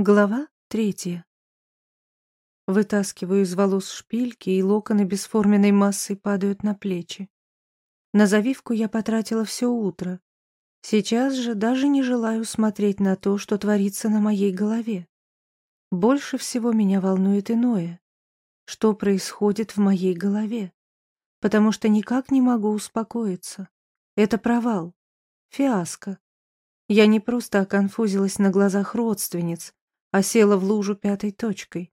Глава третья. Вытаскиваю из волос шпильки, и локоны бесформенной массой падают на плечи. На завивку я потратила все утро. Сейчас же даже не желаю смотреть на то, что творится на моей голове. Больше всего меня волнует иное. Что происходит в моей голове? Потому что никак не могу успокоиться. Это провал. Фиаско. Я не просто оконфузилась на глазах родственниц, а села в лужу пятой точкой.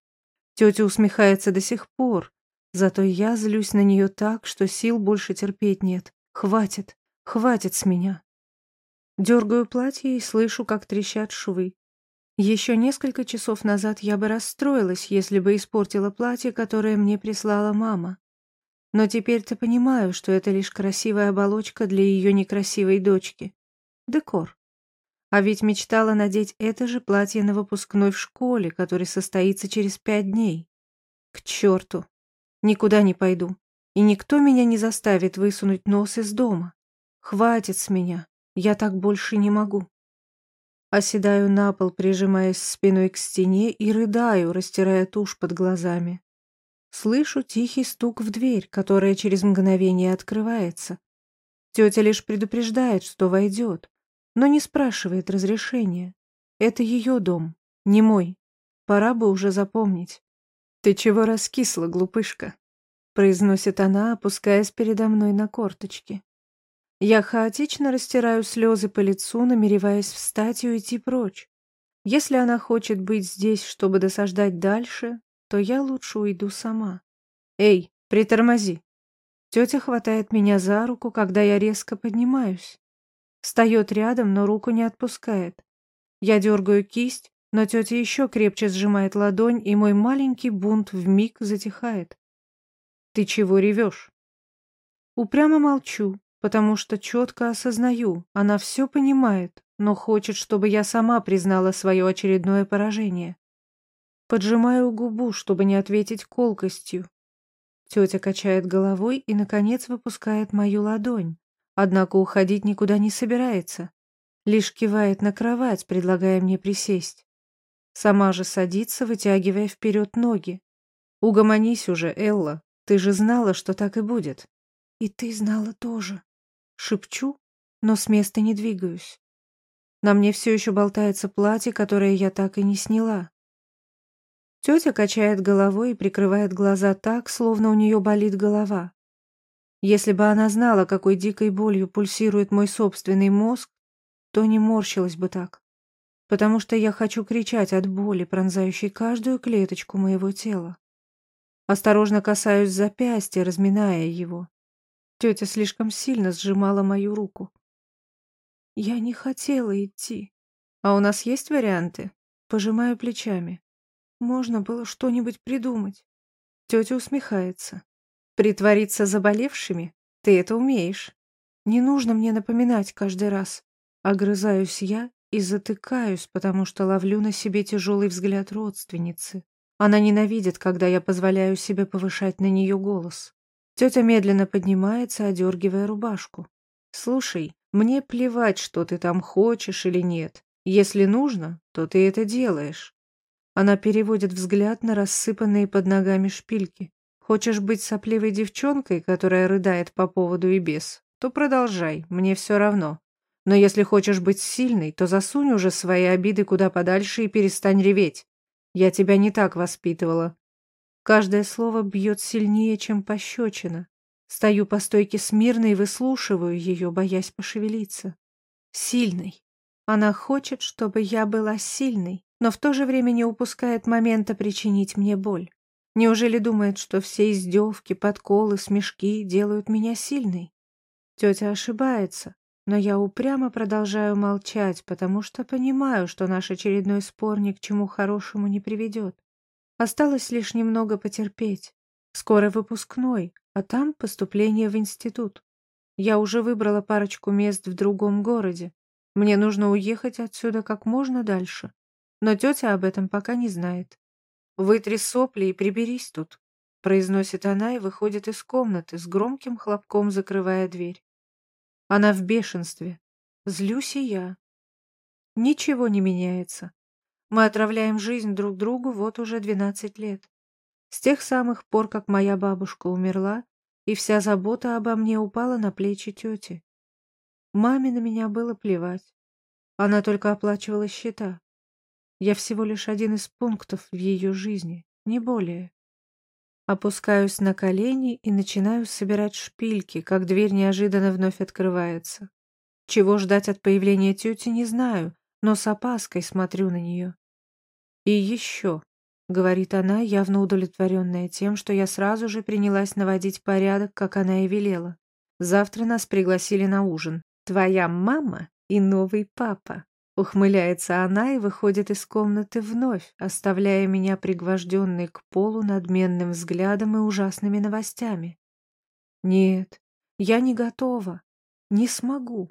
Тетя усмехается до сих пор, зато я злюсь на нее так, что сил больше терпеть нет. Хватит, хватит с меня. Дергаю платье и слышу, как трещат швы. Еще несколько часов назад я бы расстроилась, если бы испортила платье, которое мне прислала мама. Но теперь-то понимаю, что это лишь красивая оболочка для ее некрасивой дочки. Декор. А ведь мечтала надеть это же платье на выпускной в школе, который состоится через пять дней. К черту. Никуда не пойду. И никто меня не заставит высунуть нос из дома. Хватит с меня. Я так больше не могу. Оседаю на пол, прижимаясь спиной к стене и рыдаю, растирая тушь под глазами. Слышу тихий стук в дверь, которая через мгновение открывается. Тетя лишь предупреждает, что войдет но не спрашивает разрешения. Это ее дом, не мой. Пора бы уже запомнить. «Ты чего раскисла, глупышка?» произносит она, опускаясь передо мной на корточки. Я хаотично растираю слезы по лицу, намереваясь встать и уйти прочь. Если она хочет быть здесь, чтобы досаждать дальше, то я лучше уйду сама. «Эй, притормози!» Тетя хватает меня за руку, когда я резко поднимаюсь. Встает рядом, но руку не отпускает. Я дергаю кисть, но тетя еще крепче сжимает ладонь, и мой маленький бунт вмиг затихает. «Ты чего ревешь?» Упрямо молчу, потому что четко осознаю, она все понимает, но хочет, чтобы я сама признала свое очередное поражение. Поджимаю губу, чтобы не ответить колкостью. Тетя качает головой и, наконец, выпускает мою ладонь. Однако уходить никуда не собирается. Лишь кивает на кровать, предлагая мне присесть. Сама же садится, вытягивая вперед ноги. «Угомонись уже, Элла. Ты же знала, что так и будет». «И ты знала тоже». Шепчу, но с места не двигаюсь. На мне все еще болтается платье, которое я так и не сняла. Тетя качает головой и прикрывает глаза так, словно у нее болит голова. Если бы она знала, какой дикой болью пульсирует мой собственный мозг, то не морщилась бы так. Потому что я хочу кричать от боли, пронзающей каждую клеточку моего тела. Осторожно касаюсь запястья, разминая его. Тетя слишком сильно сжимала мою руку. Я не хотела идти. А у нас есть варианты? Пожимаю плечами. Можно было что-нибудь придумать. Тетя усмехается. Притвориться заболевшими? Ты это умеешь. Не нужно мне напоминать каждый раз. Огрызаюсь я и затыкаюсь, потому что ловлю на себе тяжелый взгляд родственницы. Она ненавидит, когда я позволяю себе повышать на нее голос. Тетя медленно поднимается, одергивая рубашку. «Слушай, мне плевать, что ты там хочешь или нет. Если нужно, то ты это делаешь». Она переводит взгляд на рассыпанные под ногами шпильки. Хочешь быть сопливой девчонкой, которая рыдает по поводу и без, то продолжай, мне все равно. Но если хочешь быть сильной, то засунь уже свои обиды куда подальше и перестань реветь. Я тебя не так воспитывала. Каждое слово бьет сильнее, чем пощечина. Стою по стойке смирно и выслушиваю ее, боясь пошевелиться. Сильной. Она хочет, чтобы я была сильной, но в то же время не упускает момента причинить мне боль. Неужели думает, что все издевки, подколы, смешки делают меня сильной? Тетя ошибается, но я упрямо продолжаю молчать, потому что понимаю, что наш очередной спор ни к чему хорошему не приведет. Осталось лишь немного потерпеть. Скоро выпускной, а там поступление в институт. Я уже выбрала парочку мест в другом городе. Мне нужно уехать отсюда как можно дальше. Но тетя об этом пока не знает. «Вытри сопли и приберись тут», — произносит она и выходит из комнаты, с громким хлопком закрывая дверь. Она в бешенстве. Злюсь и я. Ничего не меняется. Мы отравляем жизнь друг другу вот уже 12 лет. С тех самых пор, как моя бабушка умерла, и вся забота обо мне упала на плечи тети. Маме на меня было плевать. Она только оплачивала счета. Я всего лишь один из пунктов в ее жизни, не более. Опускаюсь на колени и начинаю собирать шпильки, как дверь неожиданно вновь открывается. Чего ждать от появления тети, не знаю, но с опаской смотрю на нее. И еще, — говорит она, явно удовлетворенная тем, что я сразу же принялась наводить порядок, как она и велела. Завтра нас пригласили на ужин. Твоя мама и новый папа. Ухмыляется она и выходит из комнаты вновь, оставляя меня пригвожденной к полу надменным взглядом и ужасными новостями. Нет, я не готова. Не смогу.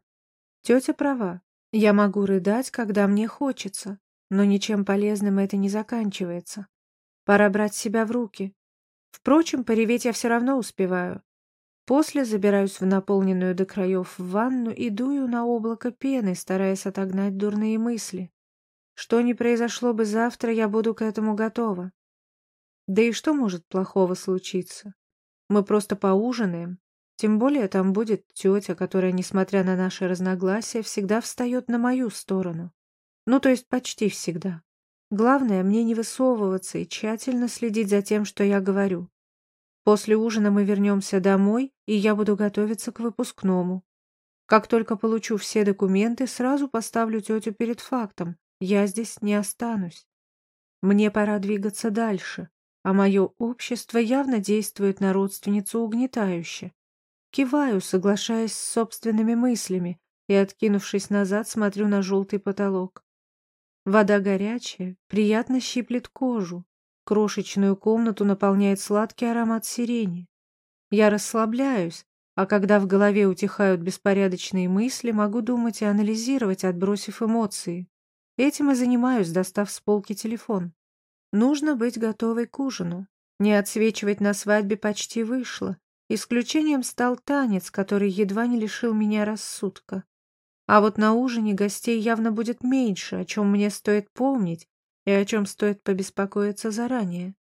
Тетя права. Я могу рыдать, когда мне хочется, но ничем полезным это не заканчивается. Пора брать себя в руки. Впрочем, пореветь я все равно успеваю. После забираюсь в наполненную до краев ванну и дую на облако пены, стараясь отогнать дурные мысли. Что ни произошло бы завтра, я буду к этому готова. Да и что может плохого случиться? Мы просто поужинаем. Тем более там будет тетя, которая, несмотря на наши разногласия, всегда встает на мою сторону. Ну, то есть почти всегда. Главное, мне не высовываться и тщательно следить за тем, что я говорю. После ужина мы вернемся домой, и я буду готовиться к выпускному. Как только получу все документы, сразу поставлю тетю перед фактом. Я здесь не останусь. Мне пора двигаться дальше, а мое общество явно действует на родственницу угнетающе. Киваю, соглашаясь с собственными мыслями, и, откинувшись назад, смотрю на желтый потолок. Вода горячая, приятно щиплет кожу, Крошечную комнату наполняет сладкий аромат сирени. Я расслабляюсь, а когда в голове утихают беспорядочные мысли, могу думать и анализировать, отбросив эмоции. Этим и занимаюсь, достав с полки телефон. Нужно быть готовой к ужину. Не отсвечивать на свадьбе почти вышло. Исключением стал танец, который едва не лишил меня рассудка. А вот на ужине гостей явно будет меньше, о чем мне стоит помнить, и о чем стоит побеспокоиться заранее.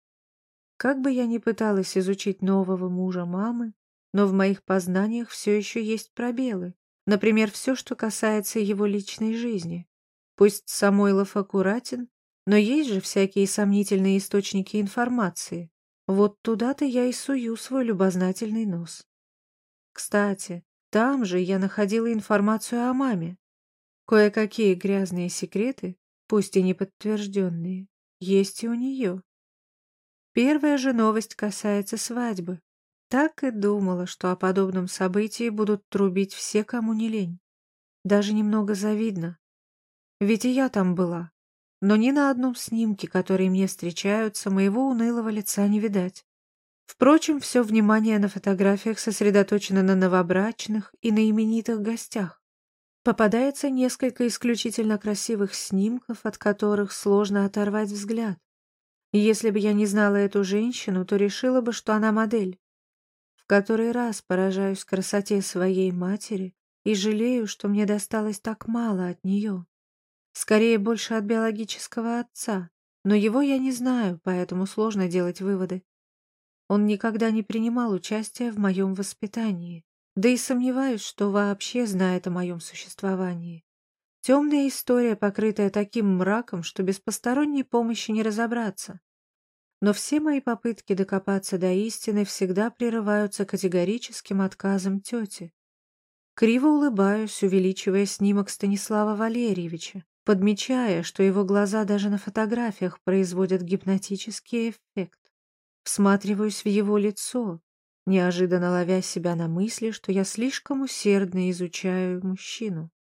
Как бы я ни пыталась изучить нового мужа мамы, но в моих познаниях все еще есть пробелы. Например, все, что касается его личной жизни. Пусть Самойлов аккуратен, но есть же всякие сомнительные источники информации. Вот туда-то я и сую свой любознательный нос. Кстати, там же я находила информацию о маме. Кое-какие грязные секреты пусть и не подтвержденные, есть и у нее. Первая же новость касается свадьбы. Так и думала, что о подобном событии будут трубить все, кому не лень. Даже немного завидно. Ведь и я там была. Но ни на одном снимке, которые мне встречаются, моего унылого лица не видать. Впрочем, все внимание на фотографиях сосредоточено на новобрачных и на именитых гостях. Попадается несколько исключительно красивых снимков, от которых сложно оторвать взгляд. Если бы я не знала эту женщину, то решила бы, что она модель. В который раз поражаюсь красоте своей матери и жалею, что мне досталось так мало от нее. Скорее, больше от биологического отца, но его я не знаю, поэтому сложно делать выводы. Он никогда не принимал участия в моем воспитании. Да и сомневаюсь, что вообще знает о моем существовании. Темная история, покрытая таким мраком, что без посторонней помощи не разобраться. Но все мои попытки докопаться до истины всегда прерываются категорическим отказом тети. Криво улыбаюсь, увеличивая снимок Станислава Валерьевича, подмечая, что его глаза даже на фотографиях производят гипнотический эффект. Всматриваюсь в его лицо, неожиданно ловя себя на мысли, что я слишком усердно изучаю мужчину,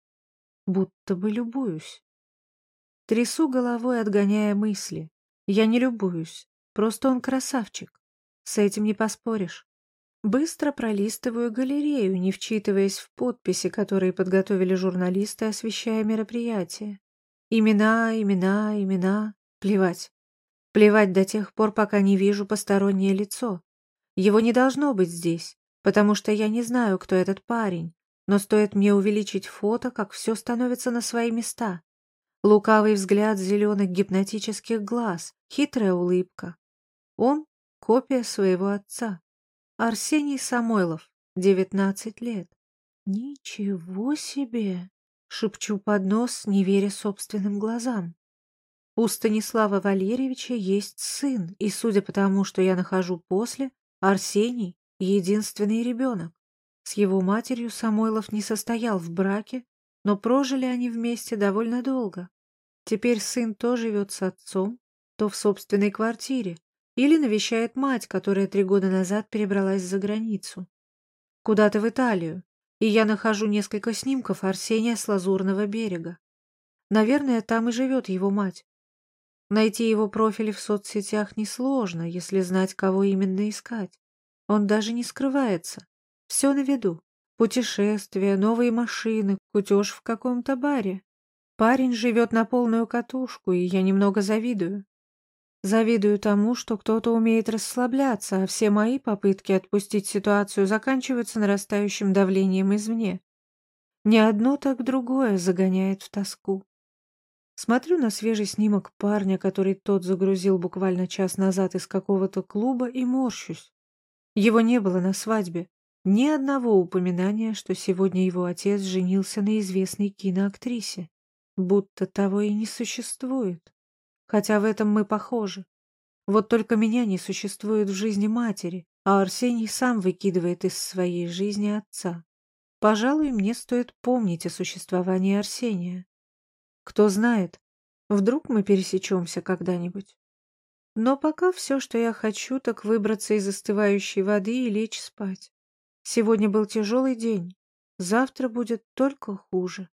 будто бы любуюсь. Трясу головой, отгоняя мысли. Я не любуюсь, просто он красавчик. С этим не поспоришь. Быстро пролистываю галерею, не вчитываясь в подписи, которые подготовили журналисты, освещая мероприятие. Имена, имена, имена. Плевать. Плевать до тех пор, пока не вижу постороннее лицо. Его не должно быть здесь, потому что я не знаю, кто этот парень, но стоит мне увеличить фото, как все становится на свои места. Лукавый взгляд зеленых гипнотических глаз, хитрая улыбка. Он — копия своего отца. Арсений Самойлов, 19 лет. Ничего себе! Шепчу под нос, не веря собственным глазам. У Станислава Валерьевича есть сын, и, судя по тому, что я нахожу после, Арсений — единственный ребенок. С его матерью Самойлов не состоял в браке, но прожили они вместе довольно долго. Теперь сын то живет с отцом, то в собственной квартире, или навещает мать, которая три года назад перебралась за границу. Куда-то в Италию, и я нахожу несколько снимков Арсения с Лазурного берега. Наверное, там и живет его мать. Найти его профиль в соцсетях несложно, если знать, кого именно искать. Он даже не скрывается. Все на виду. Путешествия, новые машины, кутеж в каком-то баре. Парень живет на полную катушку, и я немного завидую. Завидую тому, что кто-то умеет расслабляться, а все мои попытки отпустить ситуацию заканчиваются нарастающим давлением извне. Ни одно, так другое загоняет в тоску. Смотрю на свежий снимок парня, который тот загрузил буквально час назад из какого-то клуба, и морщусь. Его не было на свадьбе. Ни одного упоминания, что сегодня его отец женился на известной киноактрисе. Будто того и не существует. Хотя в этом мы похожи. Вот только меня не существует в жизни матери, а Арсений сам выкидывает из своей жизни отца. Пожалуй, мне стоит помнить о существовании Арсения. Кто знает, вдруг мы пересечемся когда-нибудь. Но пока все, что я хочу, так выбраться из остывающей воды и лечь спать. Сегодня был тяжелый день, завтра будет только хуже.